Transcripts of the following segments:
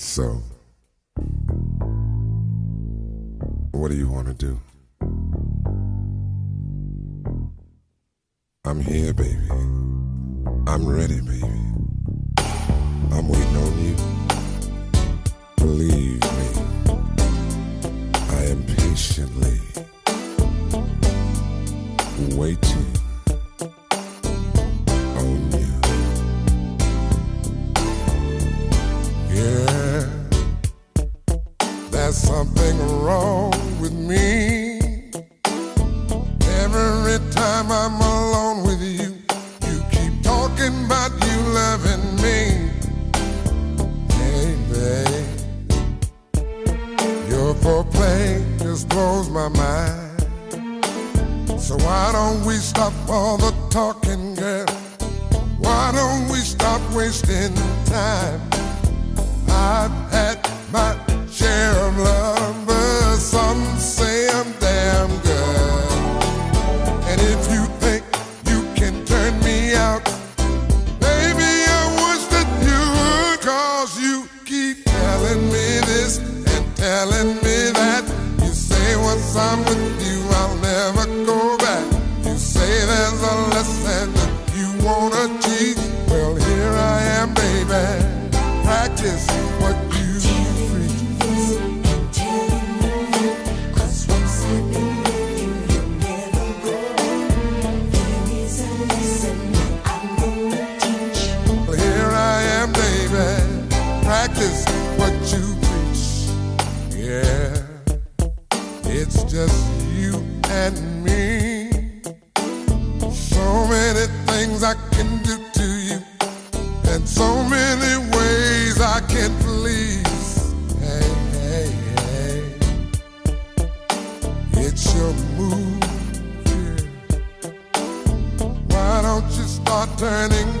So, what do you want to do? I'm here, baby. I'm ready, baby. I'm waiting on you. Believe me, I am patiently waiting something wrong with me. Every time I'm alone with you, you keep talking about you loving me. Hey, babe, your foreplay just blows my mind. So why don't we stop all the talking, girl? Why don't we stop wasting time? Telling me this and telling me that. You say once I'm with you, I'll never go back. You say there's a lesson that you wanna teach. Well, here I am, baby. Practice just you and me. So many things I can do to you, and so many ways I can please. Hey, hey, hey. It's your move. Why don't you start turning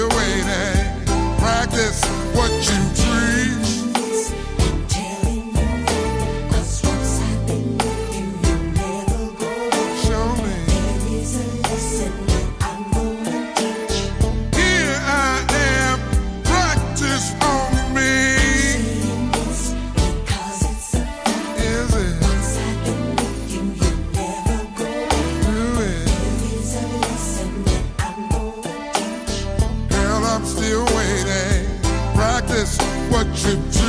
you're waiting. Practice what you dream. trip